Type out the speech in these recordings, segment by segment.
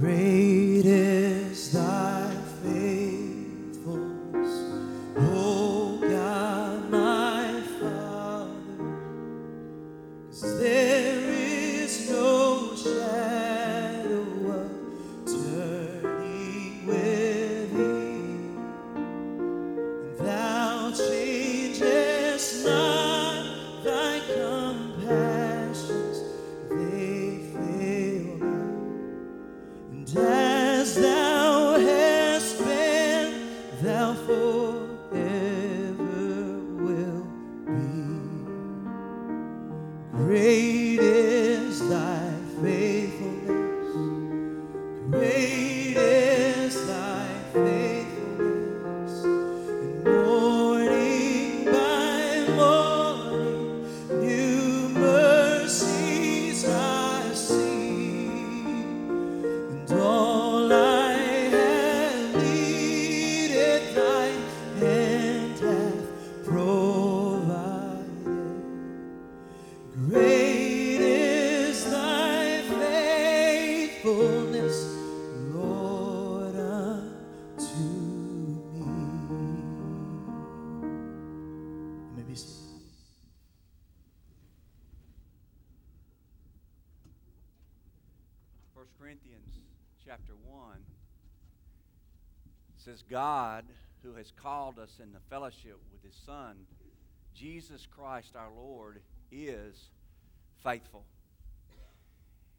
Great God, who has called us in the fellowship with his Son, Jesus Christ our Lord, is faithful.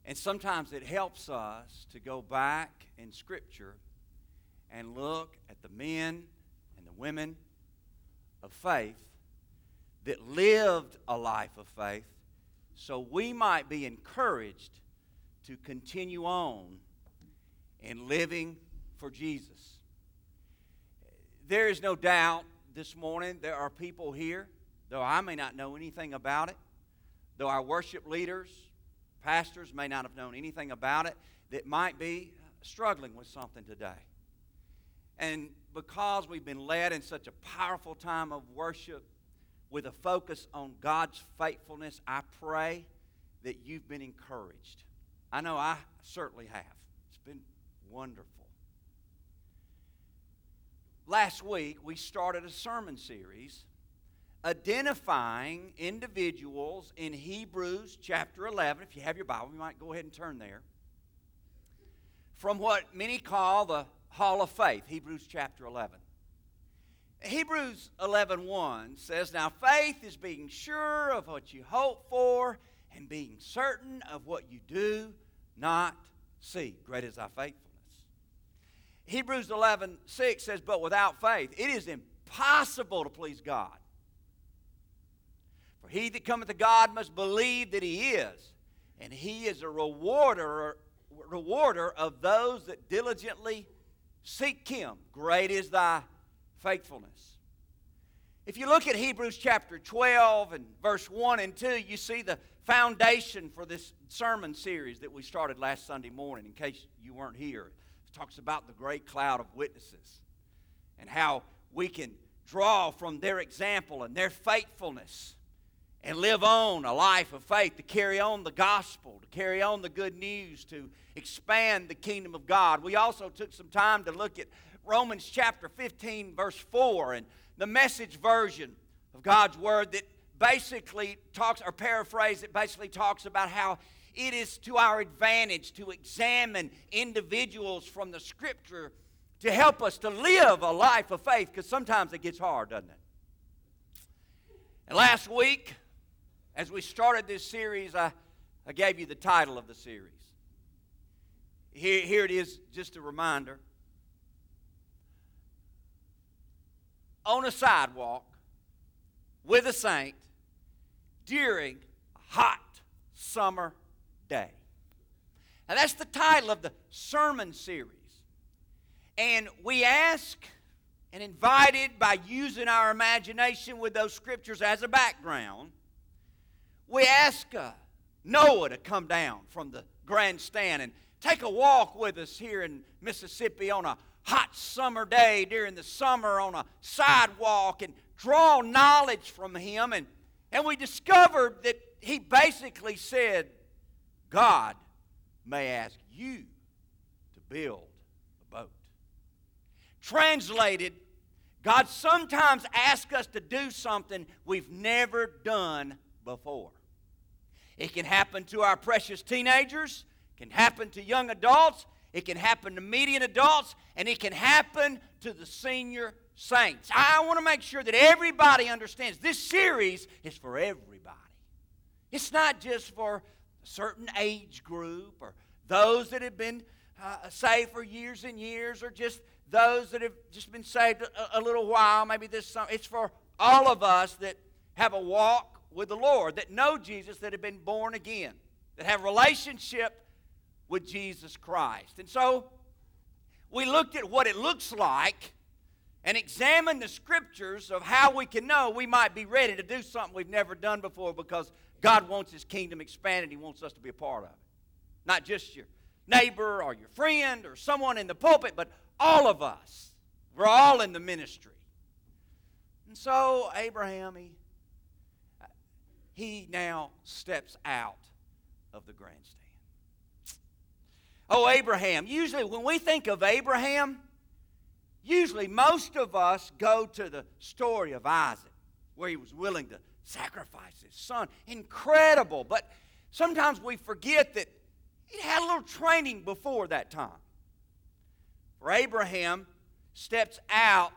And sometimes it helps us to go back in Scripture and look at the men and the women of faith that lived a life of faith so we might be encouraged to continue on in living for Jesus. There is no doubt this morning there are people here, though I may not know anything about it, though our worship leaders, pastors may not have known anything about it, that might be struggling with something today. And because we've been led in such a powerful time of worship with a focus on God's faithfulness, I pray that you've been encouraged. I know I certainly have. It's been wonderful. Last week, we started a sermon series identifying individuals in Hebrews chapter 11. If you have your Bible, you might go ahead and turn there. From what many call the Hall of Faith, Hebrews chapter 11. Hebrews 11:1 says, "Now faith is being sure of what you hope for and being certain of what you do not see. Great is thy faithfulness." Hebrews 11:6 says, "But without faith it is impossible to please God. For he that cometh to God must believe that he is, and he is a rewarder rewarder of those that diligently seek him. Great is thy faithfulness. If you look at Hebrews chapter 12 and verse 1 and 2, you see the foundation for this sermon series that we started last Sunday morning, in case you weren't here. Talks about the great cloud of witnesses and how we can draw from their example and their faithfulness and live on a life of faith to carry on the gospel, to carry on the good news, to expand the kingdom of God. We also took some time to look at Romans chapter 15, verse 4, and the message version of God's word that basically talks, or paraphrase, it basically talks about how it is to our advantage to examine individuals from the scripture to help us to live a life of faith because sometimes it gets hard, doesn't it? And last week, as we started this series, I, I gave you the title of the series. Here, here it is, just a reminder. On a sidewalk with a saint during a hot summer Now, that's the title of the sermon series. And we ask and invited by using our imagination with those scriptures as a background, we ask uh, Noah to come down from the grandstand and take a walk with us here in Mississippi on a hot summer day during the summer on a sidewalk and draw knowledge from him. And, and we discovered that he basically said, God may ask you to build a boat. Translated, God sometimes asks us to do something we've never done before. It can happen to our precious teenagers, it can happen to young adults, it can happen to median adults, and it can happen to the senior saints. I want to make sure that everybody understands this series is for everybody. It's not just for certain age group or those that have been uh, saved for years and years or just those that have just been saved a, a little while, maybe this summer. It's for all of us that have a walk with the Lord, that know Jesus, that have been born again, that have relationship with Jesus Christ. And so we looked at what it looks like and examined the scriptures of how we can know we might be ready to do something we've never done before because God wants His kingdom expanded. He wants us to be a part of it. Not just your neighbor or your friend or someone in the pulpit, but all of us. We're all in the ministry. And so Abraham, he, he now steps out of the grandstand. Oh, Abraham. Usually, when we think of Abraham, usually most of us go to the story of Isaac, where he was willing to sacrifice his son. Incredible. But sometimes we forget that he had a little training before that time. For Abraham steps out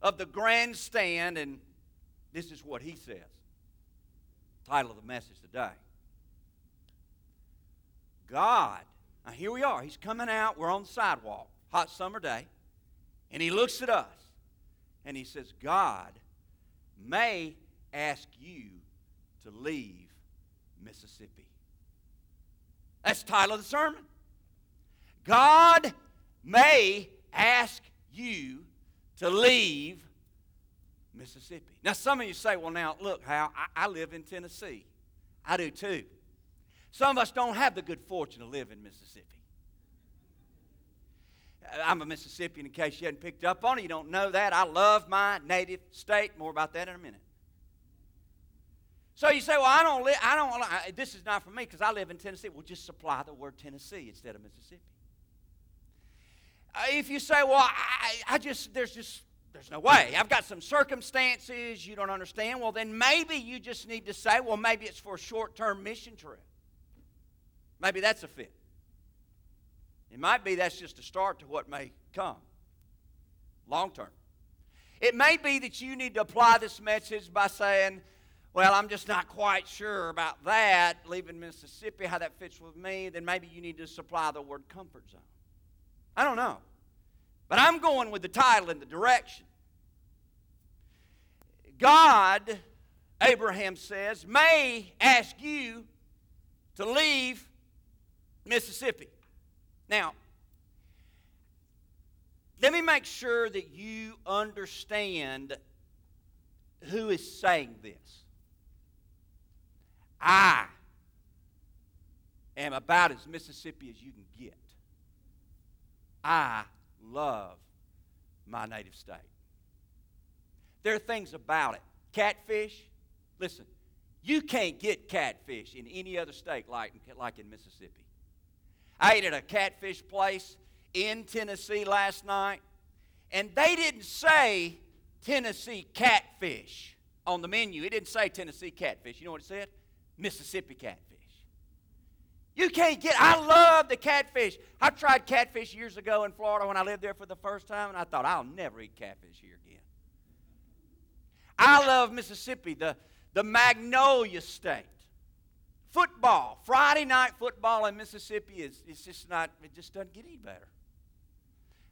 of the grandstand, and this is what he says. Title of the message today God. Now, here we are. He's coming out. We're on the sidewalk, hot summer day. And he looks at us and he says, God may ask you to leave Mississippi. That's the title of the sermon. God may ask you to leave Mississippi. Now, some of you say, well, now, look, Hal, I, I live in Tennessee. I do too. Some of us don't have the good fortune to live in Mississippi. I'm a Mississippian in case you hadn't picked up on it. You don't know that. I love my native state. More about that in a minute. So you say, well, I don't live, I don't, I, this is not for me because I live in Tennessee. We'll just supply the word Tennessee instead of Mississippi. Uh, if you say, well, I, I just, there's just, there's no way. I've got some circumstances you don't understand. Well, then maybe you just need to say, well, maybe it's for a short term mission trip. Maybe that's a fit. It might be that's just a start to what may come long term. It may be that you need to apply this message by saying, well, I'm just not quite sure about that, leaving Mississippi, how that fits with me. Then maybe you need to supply the word comfort zone. I don't know. But I'm going with the title and the direction. God, Abraham says, may ask you to leave Mississippi. Now, let me make sure that you understand who is saying this. I am about as Mississippi as you can get. I love my native state. There are things about it. Catfish, listen, you can't get catfish in any other state like, like in Mississippi. I ate at a catfish place in Tennessee last night, and they didn't say Tennessee catfish on the menu. It didn't say Tennessee catfish. You know what it said? Mississippi catfish. You can't get, I love the catfish. I tried catfish years ago in Florida when I lived there for the first time, and I thought, I'll never eat catfish here again. I love Mississippi, the, the Magnolia State. Football, Friday night football in Mississippi is it's just not, it just doesn't get any better.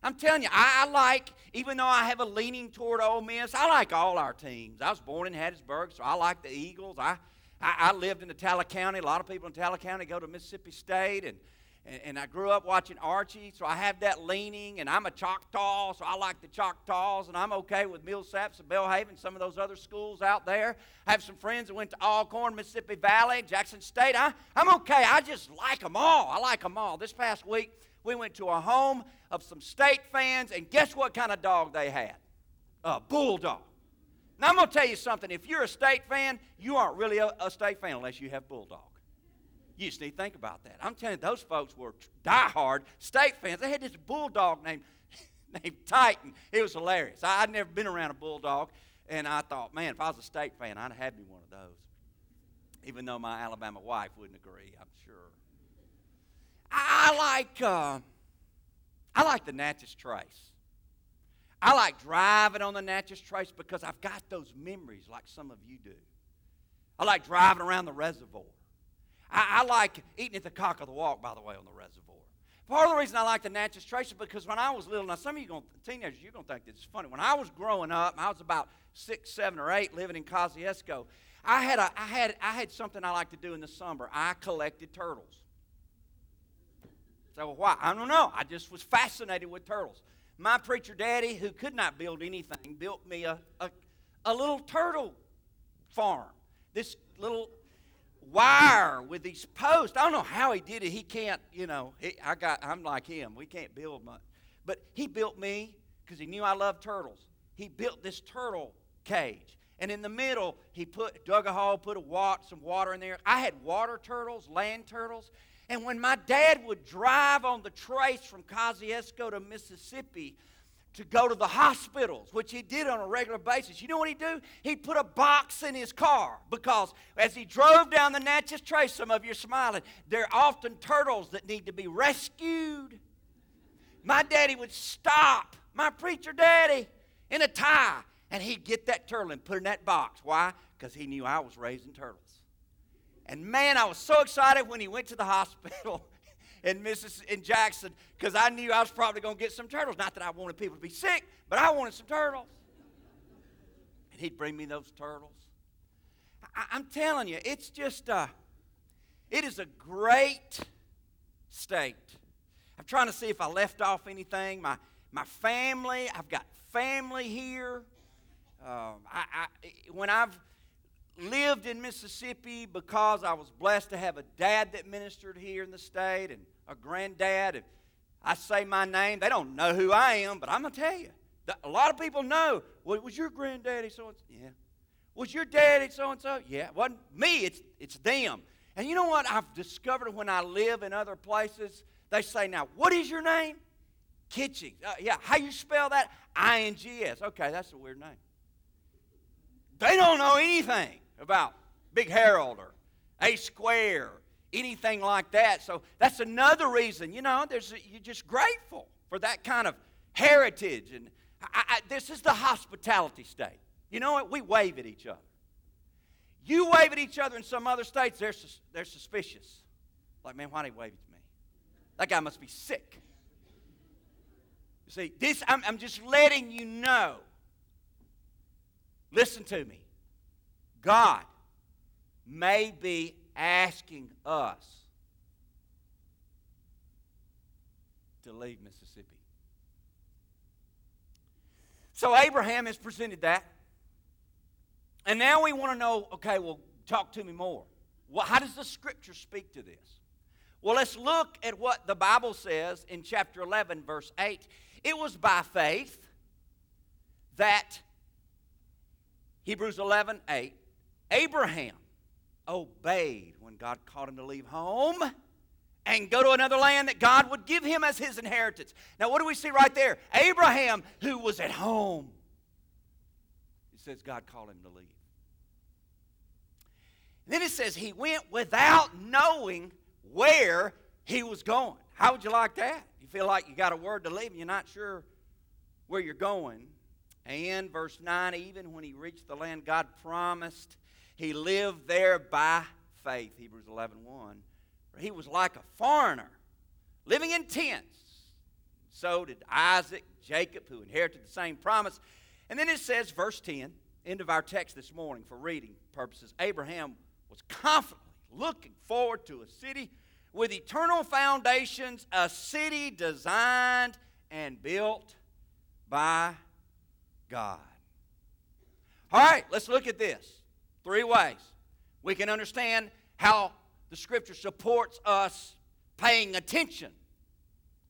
I'm telling you, I, I, like, even though I have a leaning toward Ole Miss, I like all our teams. I was born in Hattiesburg, so I like the Eagles. I, I, I lived in the County. A lot of people in Attala County go to Mississippi State, and, and, and I grew up watching Archie, so I have that leaning. And I'm a Choctaw, so I like the Choctaws, and I'm okay with Millsaps and Belhaven, some of those other schools out there. I have some friends that went to Alcorn, Mississippi Valley, Jackson State. I, I'm okay. I just like them all. I like them all. This past week, we went to a home of some state fans, and guess what kind of dog they had? A bulldog. Now, I'm going to tell you something. If you're a state fan, you aren't really a, a state fan unless you have Bulldog. You just need to think about that. I'm telling you, those folks were diehard state fans. They had this bulldog named, named Titan. It was hilarious. I, would never been around a bulldog, and I thought, man, if I was a state fan, I'd have me one of those. Even though my Alabama wife wouldn't agree, I'm sure. I like, uh, I like the Natchez Trace. I like driving on the Natchez Trace because I've got those memories like some of you do. I like driving around the reservoir. I, I like eating at the cock of the walk, by the way, on the reservoir. Part of the reason I like the Natchez Trace is because when I was little, now some of you gonna, teenagers, you're going to think this is funny. When I was growing up, I was about six, seven, or eight, living in Kosciusko. I had, a, I, had, I had something I like to do in the summer. I collected turtles. So why? I don't know. I just was fascinated with turtles. My preacher daddy, who could not build anything, built me a, a, a little turtle farm. This little wire with these posts. I don't know how he did it. He can't, you know, he, I got, I'm like him. We can't build much. But he built me because he knew I loved turtles. He built this turtle cage. And in the middle, he put dug a hole, put a wat, some water in there. I had water turtles, land turtles. And when my dad would drive on the trace from Kosciusko to Mississippi, to go to the hospitals, which he did on a regular basis. You know what he'd do? He'd put a box in his car because as he drove down the Natchez Trace, some of you are smiling, there are often turtles that need to be rescued. My daddy would stop, my preacher daddy, in a tie, and he'd get that turtle and put in that box. Why? Because he knew I was raising turtles. And man, I was so excited when he went to the hospital in, Mrs., in Jackson because I knew I was probably going to get some turtles. Not that I wanted people to be sick, but I wanted some turtles. And he'd bring me those turtles. I, am telling you, it's just, uh, it is a great state. I'm trying to see if I left off anything. My, my family, I've got family here. Um, I, I, when I've lived in Mississippi because I was blessed to have a dad that ministered here in the state and a granddad. If I say my name, they don't know who I am, but I'm going to tell you. A lot of people know. Well, was your granddaddy so and so? Yeah. Was your daddy so and so? Yeah. Wasn't me, it's, it's them. And you know what I've discovered when I live in other places? They say, now, what is your name? Kitchings. Uh, yeah, how you spell that? I-N-G-S. Okay, that's a weird name. They don't know anything about Big Herald or A Square, anything like that. So that's another reason, you know, there's, you're just grateful for that kind of heritage. And I, I, this is the hospitality state. You know what? We wave at each other. You wave at each other in some other states, they're, they're suspicious. Like, man, why did he wave at me? That guy must be sick. You see, this, I'm, I'm just letting you know. Listen to me. God may be asking us to leave Mississippi. So Abraham has presented that. And now we want to know okay, well, talk to me more. Well, how does the scripture speak to this? Well, let's look at what the Bible says in chapter 11, verse 8. It was by faith that, Hebrews 11, 8, Abraham obeyed when God called him to leave home and go to another land that God would give him as his inheritance. Now, what do we see right there? Abraham, who was at home. It says God called him to leave. And then it says he went without knowing where he was going. How would you like that? You feel like you got a word to leave and you're not sure where you're going. And verse 9, even when he reached the land God promised, he lived there by faith, Hebrews 11 1. He was like a foreigner, living in tents. So did Isaac, Jacob, who inherited the same promise. And then it says, verse 10, end of our text this morning for reading purposes Abraham was confidently looking forward to a city with eternal foundations, a city designed and built by God. All right, let's look at this. Three ways we can understand how the Scripture supports us paying attention.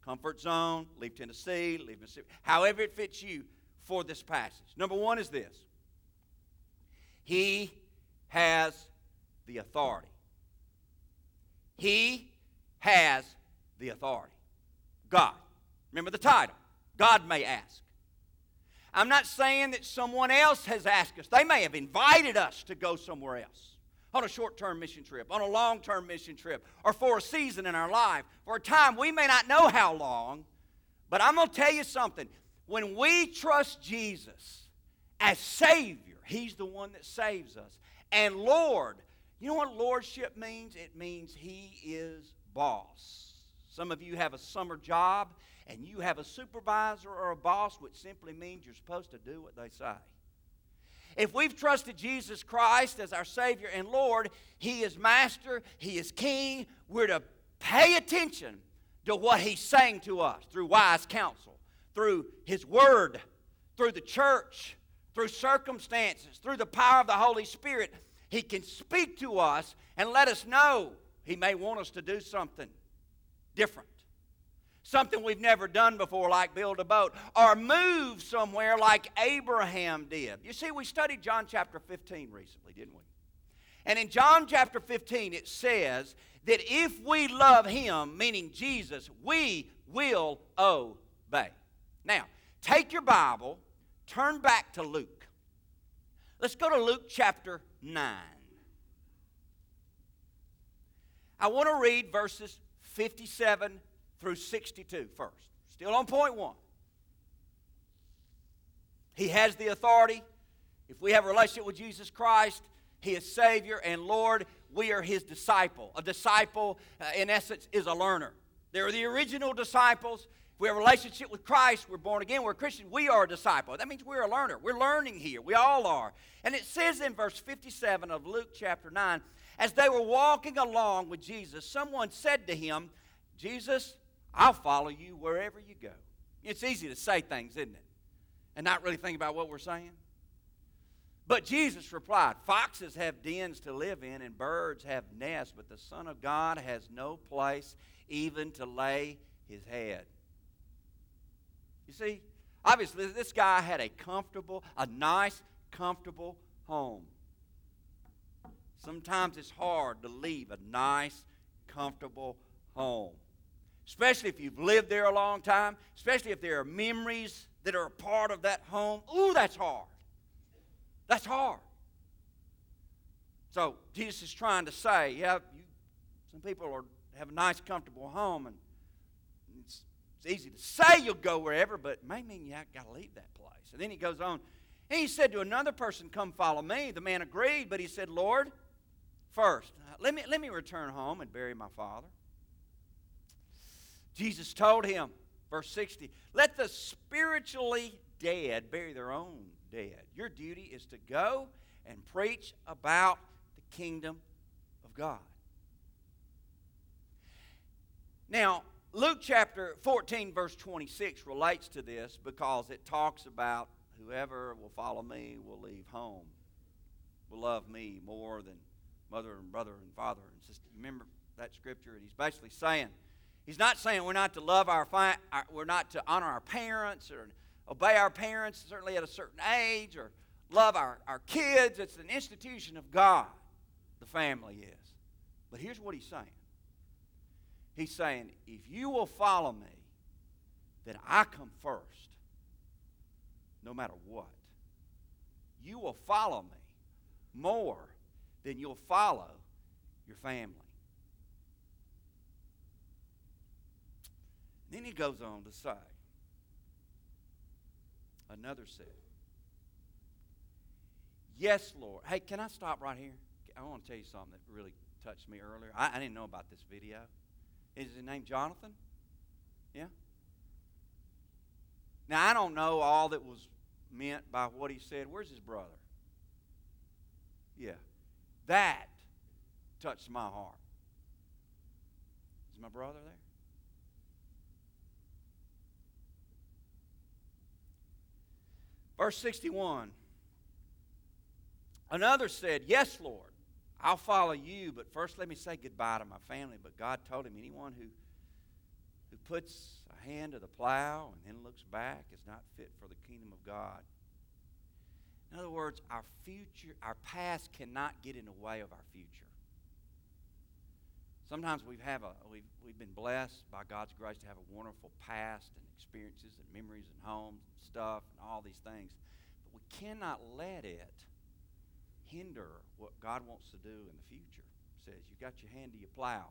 Comfort zone, leave Tennessee, leave Mississippi, however it fits you for this passage. Number one is this He has the authority. He has the authority. God. Remember the title. God may ask. I'm not saying that someone else has asked us. They may have invited us to go somewhere else on a short term mission trip, on a long term mission trip, or for a season in our life, for a time we may not know how long. But I'm going to tell you something. When we trust Jesus as Savior, He's the one that saves us. And Lord, you know what lordship means? It means He is boss. Some of you have a summer job and you have a supervisor or a boss, which simply means you're supposed to do what they say. If we've trusted Jesus Christ as our Savior and Lord, He is Master, He is King, we're to pay attention to what He's saying to us through wise counsel, through His Word, through the church, through circumstances, through the power of the Holy Spirit. He can speak to us and let us know He may want us to do something different something we've never done before, like build a boat, or move somewhere like Abraham did. You see, we studied John chapter 15 recently, didn't we? And in John chapter 15, it says that if we love him, meaning Jesus, we will obey. Now, take your Bible, turn back to Luke. Let's go to Luke chapter 9. I want to read verses 57 through 62 first. Still on point one. He has the authority. If we have a relationship with Jesus Christ, He is Savior and Lord. We are His disciple. A disciple, uh, in essence, is a learner. They're the original disciples. If we have a relationship with Christ, we're born again, we're a Christian, we are a disciple. That means we're a learner. We're learning here. We all are. And it says in verse 57 of Luke chapter 9, as they were walking along with Jesus, someone said to him, Jesus, I'll follow you wherever you go. It's easy to say things, isn't it? And not really think about what we're saying. But Jesus replied, Foxes have dens to live in, and birds have nests, but the Son of God has no place even to lay his head. You see, obviously, this guy had a comfortable, a nice, comfortable home. Sometimes it's hard to leave a nice, comfortable home especially if you've lived there a long time, especially if there are memories that are a part of that home. Ooh, that's hard. That's hard. So Jesus is trying to say, yeah, you, some people are, have a nice, comfortable home, and it's, it's easy to say you'll go wherever, but it may mean you got to leave that place. And then he goes on, he said to another person, Come follow me. The man agreed, but he said, Lord, first, let me, let me return home and bury my father. Jesus told him, verse 60, let the spiritually dead bury their own dead. Your duty is to go and preach about the kingdom of God. Now, Luke chapter 14, verse 26 relates to this because it talks about whoever will follow me will leave home, will love me more than mother and brother and father and sister. Remember that scripture? And he's basically saying, He's not saying we're not to love our, we're not to honor our parents or obey our parents, certainly at a certain age, or love our, our kids. It's an institution of God, the family is. But here's what he's saying He's saying, if you will follow me, then I come first, no matter what. You will follow me more than you'll follow your family. Then he goes on to say, another said, Yes, Lord. Hey, can I stop right here? I want to tell you something that really touched me earlier. I, I didn't know about this video. Is his name Jonathan? Yeah? Now, I don't know all that was meant by what he said. Where's his brother? Yeah. That touched my heart. Is my brother there? Verse 61. Another said, Yes, Lord, I'll follow you, but first let me say goodbye to my family. But God told him, Anyone who, who puts a hand to the plow and then looks back is not fit for the kingdom of God. In other words, our future, our past cannot get in the way of our future. Sometimes we've, have a, we've, we've been blessed by God's grace to have a wonderful past and experiences and memories and homes and stuff and all these things. But we cannot let it hinder what God wants to do in the future. Says, you got your hand to your plow.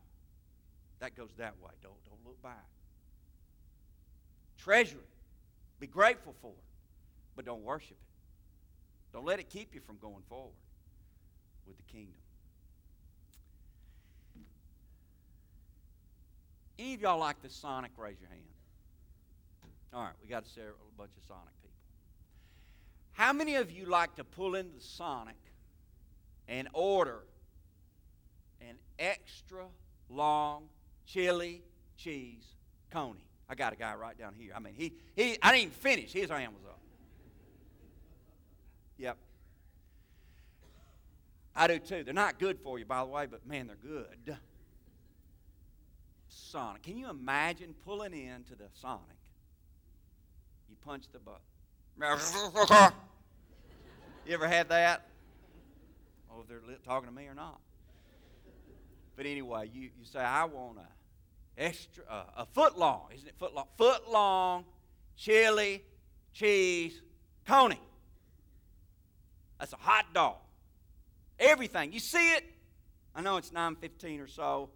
That goes that way. Don't, don't look back. Treasure it. Be grateful for it. But don't worship it. Don't let it keep you from going forward with the kingdom. Any of y'all like the Sonic? Raise your hand. All right, we got a bunch of Sonic people. How many of you like to pull into the Sonic and order an extra long chili cheese coney? I got a guy right down here. I mean, he, he I didn't even finish. His hand was up. Yep. I do too. They're not good for you, by the way, but man, they're good. Sonic. Can you imagine pulling into the Sonic? You punch the button. you ever had that? Oh, if they're talking to me or not. But anyway, you, you say, I want a extra uh, a foot long, isn't it? Foot long, foot long chili cheese coney. That's a hot dog. Everything. You see it? I know it's 9:15 or so.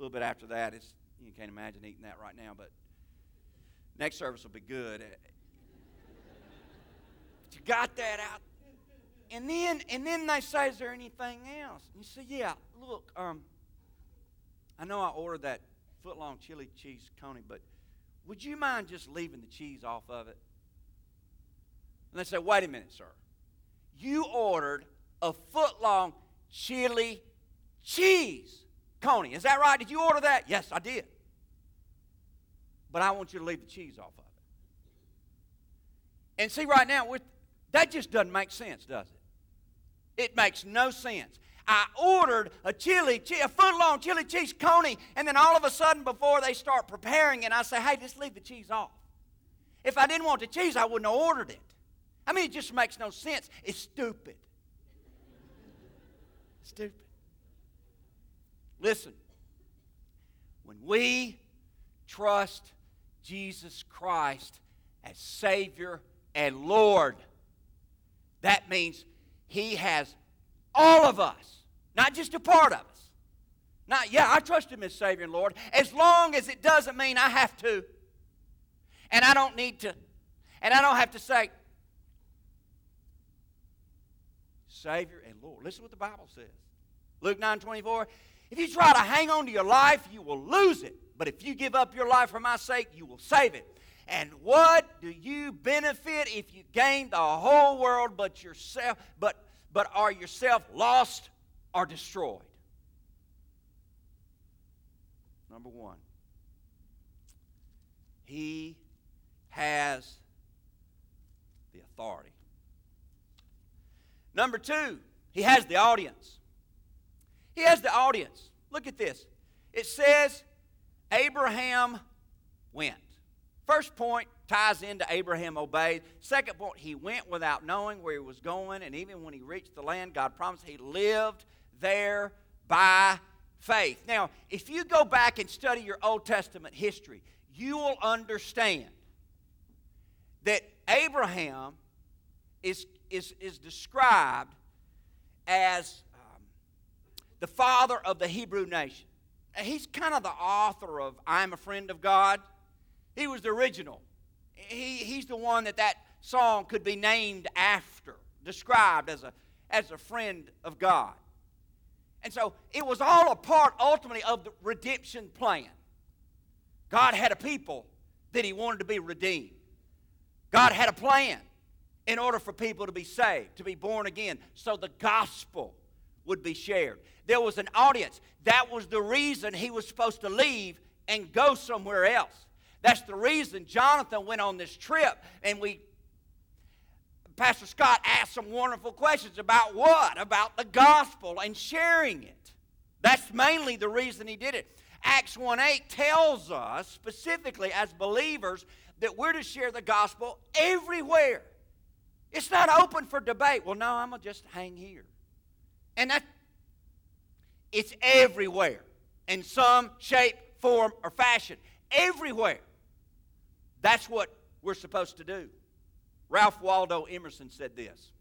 A little bit after that, it's you can't imagine eating that right now, but next service will be good. But you got that out. And then and then they say, Is there anything else? And you say, Yeah, look, um, I know I ordered that foot long chili cheese coney, but would you mind just leaving the cheese off of it? And they say, Wait a minute, sir. You ordered a foot long chili cheese coney. Is that right? Did you order that? Yes, I did. But I want you to leave the cheese off of it. And see, right now, that just doesn't make sense, does it? It makes no sense. I ordered a chili, a foot long chili cheese coney, and then all of a sudden, before they start preparing it, I say, hey, just leave the cheese off. If I didn't want the cheese, I wouldn't have ordered it. I mean, it just makes no sense. It's stupid. stupid. Listen, when we trust Jesus Christ as Savior and Lord, that means He has all of us, not just a part of us. Not, yeah, I trust Him as Savior and Lord, as long as it doesn't mean I have to. And I don't need to. And I don't have to say, Savior and Lord. Listen what the Bible says. Luke 9 24. If you try to hang on to your life, you will lose it. But if you give up your life for my sake, you will save it. And what do you benefit if you gain the whole world but yourself but but are yourself lost or destroyed? Number 1. He has the authority. Number 2, he has the audience. He has the audience. Look at this. It says Abraham went. First point ties into Abraham obeyed. Second point, he went without knowing where he was going, and even when he reached the land God promised, he lived there by faith. Now, if you go back and study your Old Testament history, you will understand that Abraham is, is, is described as the father of the Hebrew nation. He's kind of the author of I'm a Friend of God. He was the original. He, he's the one that that song could be named after, described as a, as a friend of God. And so it was all a part ultimately of the redemption plan. God had a people that He wanted to be redeemed. God had a plan in order for people to be saved, to be born again, so the gospel would be shared. There was an audience. That was the reason he was supposed to leave and go somewhere else. That's the reason Jonathan went on this trip and we Pastor Scott asked some wonderful questions about what? About the gospel and sharing it. That's mainly the reason he did it. Acts 1 8 tells us specifically as believers that we're to share the gospel everywhere. It's not open for debate. Well, no, I'm going to just hang here. And that it's everywhere. in some shape, form, or fashion. Everywhere. That's what we're supposed to do. Ralph Waldo Emerson said this.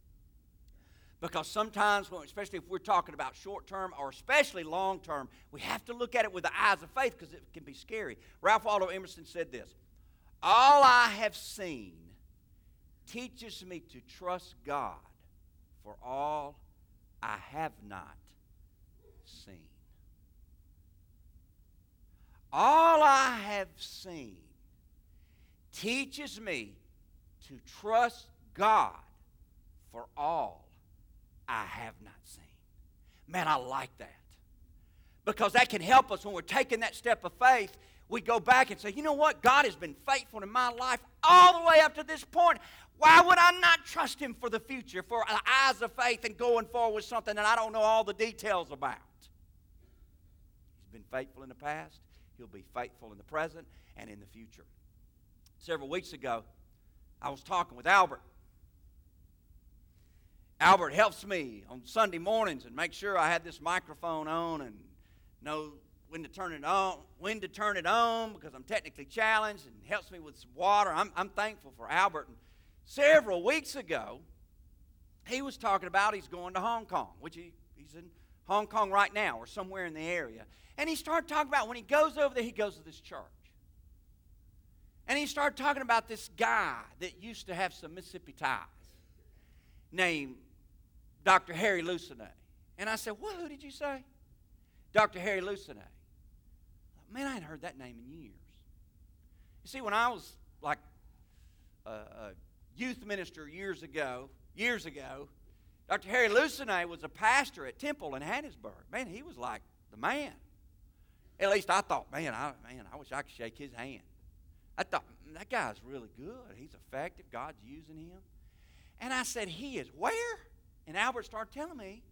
Because sometimes, especially if we're talking about short term or especially long term, we have to look at it with the eyes of faith because it can be scary. Ralph Waldo Emerson said this All I have seen teaches me to trust God for all I have not seen. All I have seen teaches me to trust God for all I have not seen. Man, I like that. Because that can help us when we're taking that step of faith. We go back and say, you know what? God has been faithful in my life all the way up to this point. Why would I not trust Him for the future, for the eyes of faith and going forward with something that I don't know all the details about? He's been faithful in the past, He'll be faithful in the present and in the future. Several weeks ago, I was talking with Albert. Albert helps me on Sunday mornings and make sure I had this microphone on and know when to turn it on, when to turn it on because I'm technically challenged and helps me with some water. I'm, I'm thankful for Albert. And several weeks ago, he was talking about he's going to Hong Kong, which he, he's in Hong Kong right now or somewhere in the area. And he started talking about when he goes over there, he goes to this church. And he started talking about this guy that used to have some Mississippi ties named Dr. Harry Lucenay. And I said, What? Who did you say? Dr. Harry Lucenay. Man, I hadn't heard that name in years. You see, when I was like a, a youth minister years ago, years ago, Dr. Harry Lucenay was a pastor at Temple in Hattiesburg. Man, he was like the man. At least I thought, man, I, man, I wish I could shake his hand. I thought, mm, that guy's really good. He's effective. God's using him. And I said, he is where? And Albert started telling me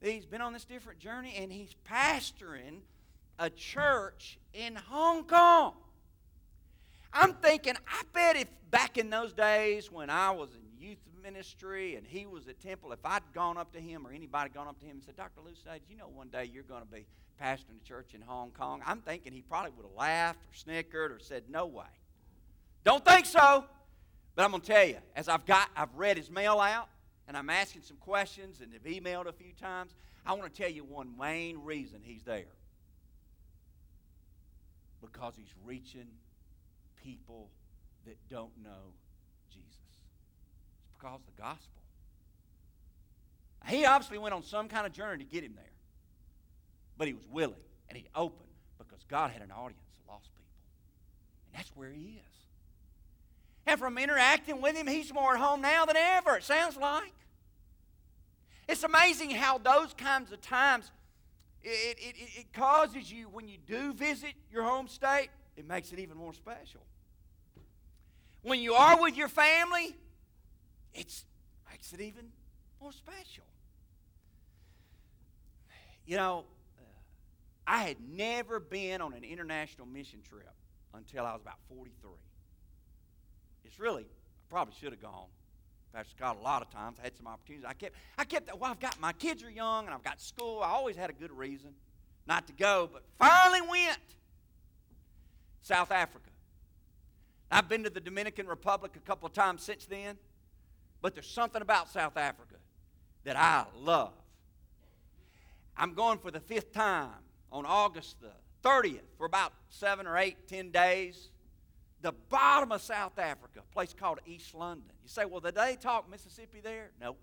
that he's been on this different journey and he's pastoring a church in Hong Kong. I'm thinking, I bet if back in those days when I was in youth ministry and he was at Temple, if I'd gone up to him or anybody gone up to him and said, Dr. Luce, did you know one day you're going to be pastoring a church in Hong Kong? I'm thinking he probably would have laughed or snickered or said, no way. Don't think so. But I'm going to tell you, as I've got, I've read his mail out, and I'm asking some questions, and have emailed a few times. I want to tell you one main reason he's there. Because he's reaching people that don't know Jesus. It's because of the gospel. He obviously went on some kind of journey to get him there. But he was willing and he opened because God had an audience of lost people. And that's where he is. And from interacting with him, he's more at home now than ever, it sounds like. It's amazing how those kinds of times, it, it, it causes you, when you do visit your home state, it makes it even more special. When you are with your family, it makes it even more special. You know, uh, I had never been on an international mission trip until I was about 43. It's really, I probably should have gone. Pastor Scott, a lot of times I had some opportunities. I kept, I kept, well, I've got, my kids are young and I've got school. I always had a good reason not to go, but finally went. South Africa. I've been to the Dominican Republic a couple of times since then, but there's something about South Africa that I love. I'm going for the fifth time on August the 30th for about seven or eight, ten days. The bottom of South Africa, a place called East London. You say, well, did they talk Mississippi there? No.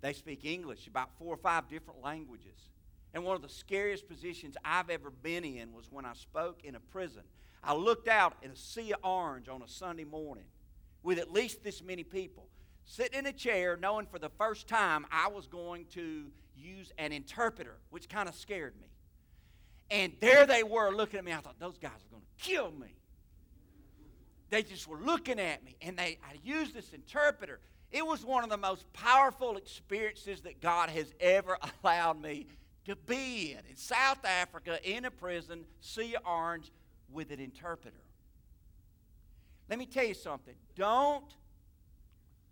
They speak English, about four or five different languages. And one of the scariest positions I've ever been in was when I spoke in a prison. I looked out in a sea of orange on a Sunday morning with at least this many people, sitting in a chair, knowing for the first time I was going to use an interpreter, which kind of scared me. And there they were looking at me. I thought, those guys are going to kill me. They just were looking at me, and they I used this interpreter. It was one of the most powerful experiences that God has ever allowed me to be in. South Africa, in a prison, sea orange, with an interpreter. Let me tell you something. Don't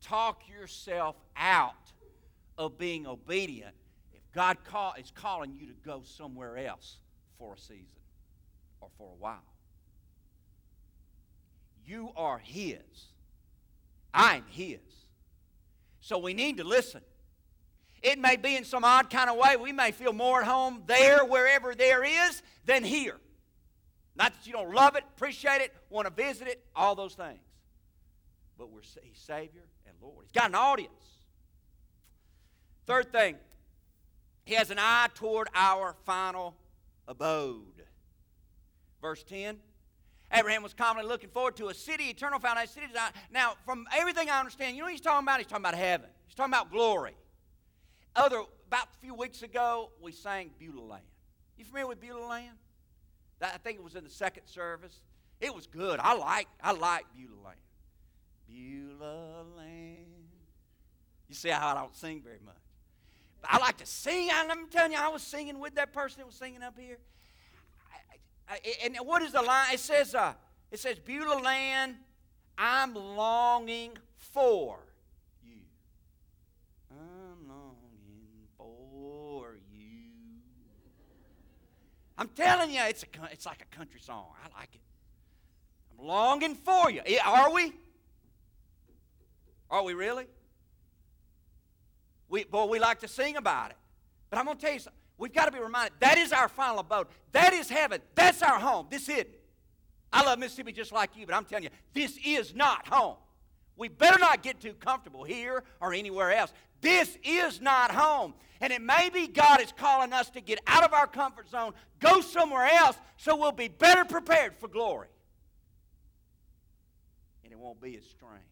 talk yourself out of being obedient if God call, is calling you to go somewhere else for a season or for a while. You are His. I'm His. So we need to listen. It may be in some odd kind of way. We may feel more at home there, wherever there is, than here. Not that you don't love it, appreciate it, want to visit it, all those things. But we're He's Savior and Lord. He's got an audience. Third thing, He has an eye toward our final abode. Verse 10 Abraham was commonly looking forward to a city, eternal foundation, city. Now, from everything I understand, you know what he's talking about? He's talking about heaven. He's talking about glory. Other about a few weeks ago, we sang Beulah Land. You familiar with Beulah Land? I think it was in the second service. It was good. I like I like Beulah Land. Beulah Land. You see how I don't sing very much. But I like to sing. I'm telling you, I was singing with that person that was singing up here. I, I, and what is the line? It says, uh, it says, Beulah Land, I'm longing for you. I'm longing for you. I'm telling you, it's, a, it's like a country song. I like it. I'm longing for you. Are we? Are we really? We, boy, we like to sing about it. But I'm going to tell you something. We've got to be reminded that is our final abode. That is heaven. That's our home. This isn't. I love Mississippi just like you, but I'm telling you, this is not home. We better not get too comfortable here or anywhere else. This is not home. And it may be God is calling us to get out of our comfort zone, go somewhere else, so we'll be better prepared for glory. And it won't be as strange.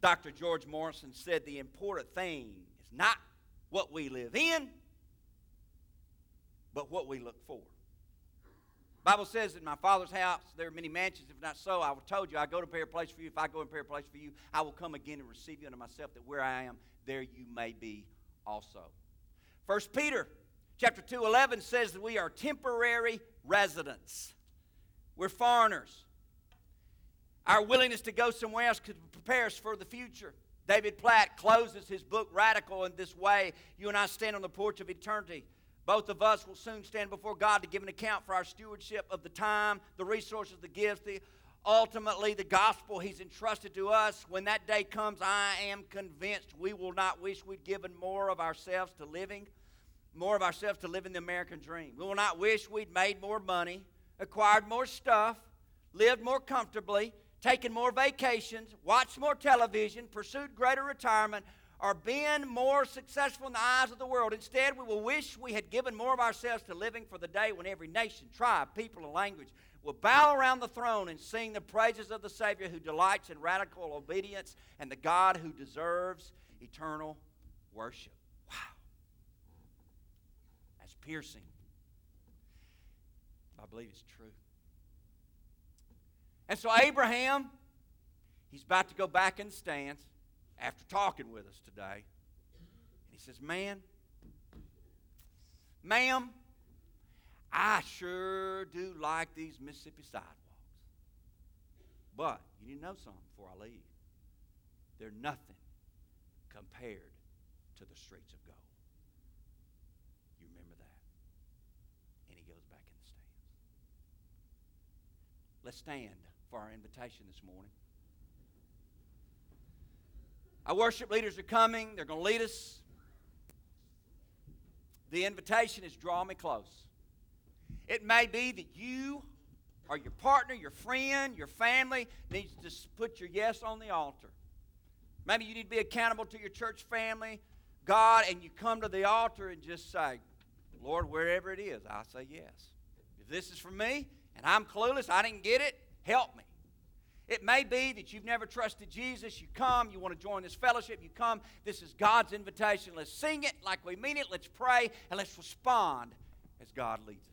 Dr. George Morrison said the important thing is not what we live in, but what we look for. Bible says in my father's house there are many mansions. If not so, I have told you I go to prepare a place for you. If I go and prepare a place for you, I will come again and receive you unto myself, that where I am, there you may be also. First Peter chapter 2, 11 says that we are temporary residents. We're foreigners. Our willingness to go somewhere else could prepare us for the future. David Platt closes his book Radical in this way You and I stand on the porch of eternity. Both of us will soon stand before God to give an account for our stewardship of the time, the resources, the gifts, the ultimately the gospel he's entrusted to us. When that day comes, I am convinced we will not wish we'd given more of ourselves to living, more of ourselves to living the American dream. We will not wish we'd made more money, acquired more stuff, lived more comfortably, taken more vacations, watched more television, pursued greater retirement, or been more successful in the eyes of the world. Instead, we will wish we had given more of ourselves to living for the day when every nation, tribe, people, and language will bow around the throne and sing the praises of the Savior who delights in radical obedience and the God who deserves eternal worship. Wow. That's piercing. I believe it's true. And so Abraham, he's about to go back in the stands after talking with us today. And he says, Man, ma'am, I sure do like these Mississippi sidewalks. But you need to know something before I leave. They're nothing compared to the streets of gold. You remember that? And he goes back in the stands. Let's stand for our invitation this morning. Our worship leaders are coming, they're going to lead us. The invitation is draw me close. It may be that you or your partner, your friend, your family needs to put your yes on the altar. Maybe you need to be accountable to your church family, God, and you come to the altar and just say, Lord, wherever it is, I say yes. If this is for me and I'm clueless, I didn't get it, help me. It may be that you've never trusted Jesus. You come, you want to join this fellowship, you come. This is God's invitation. Let's sing it like we mean it. Let's pray and let's respond as God leads us.